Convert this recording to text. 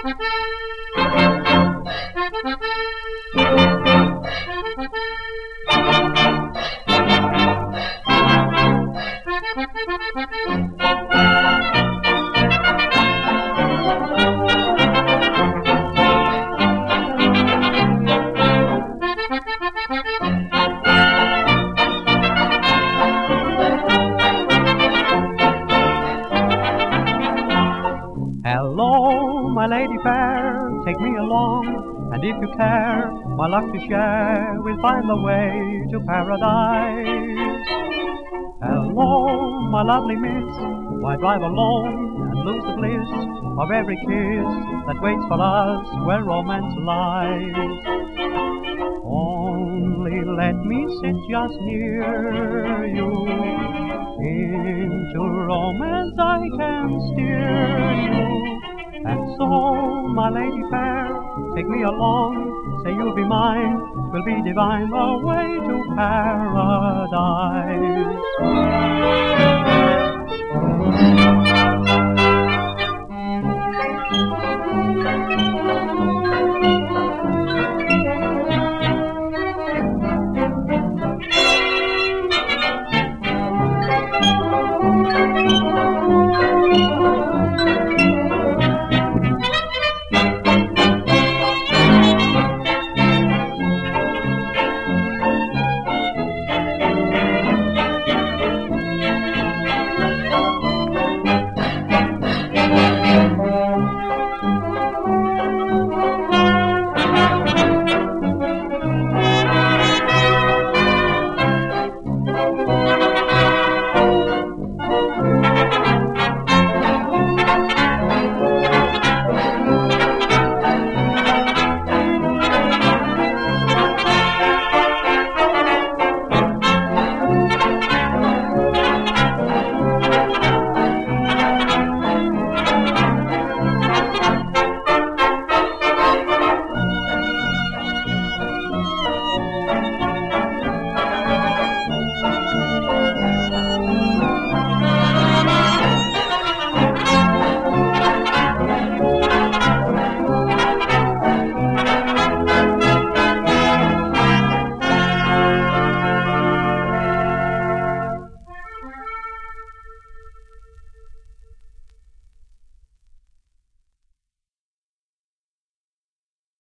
Hello, my lady fair, take me along, and if you care my luck to share, we'll find the way to paradise. Hello, my lovely miss, why drive alone and lose the bliss of every kiss that waits for us where romance lies? Only let me sit just near you. Into romance I can steer you. And so, my lady fair, take me along, say you'll be mine, we'll be divine, the way to paradise.